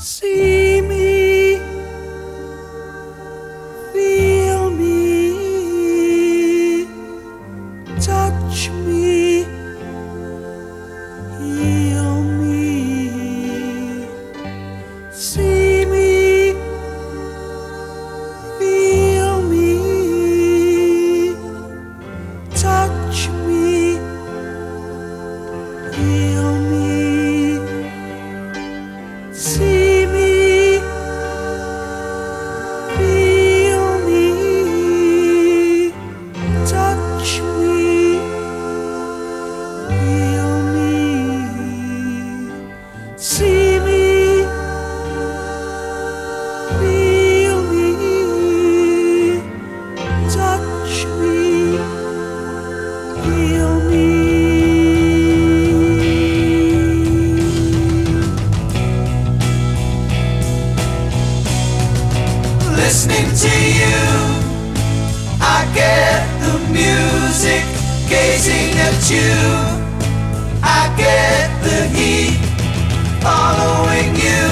See. listening to you. I get the music gazing at you. I get the heat following you.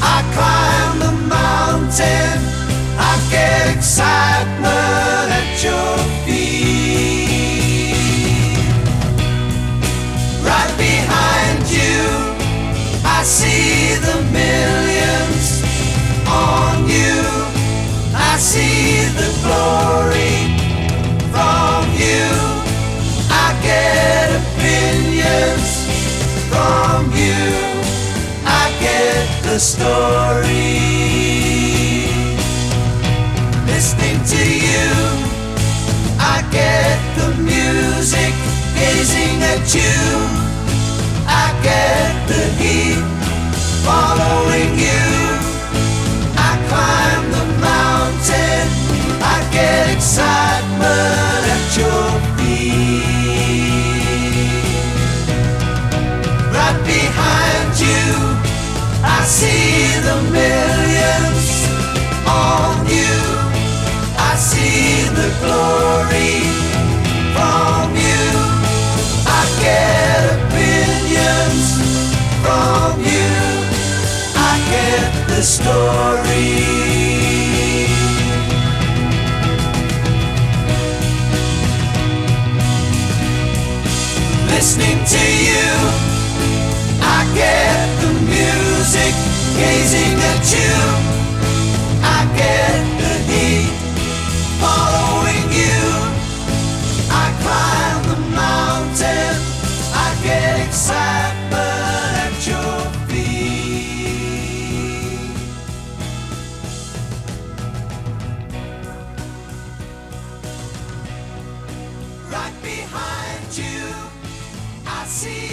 I climb the mountain. story. Listening to you, I get the music. Gazing at you, I get the heat. Following you, I climb the mountain. I get excited. I see the millions on you. I see the glory from you. I get opinions from you. I get the story. Listening to you, I get. see.